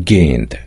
gained.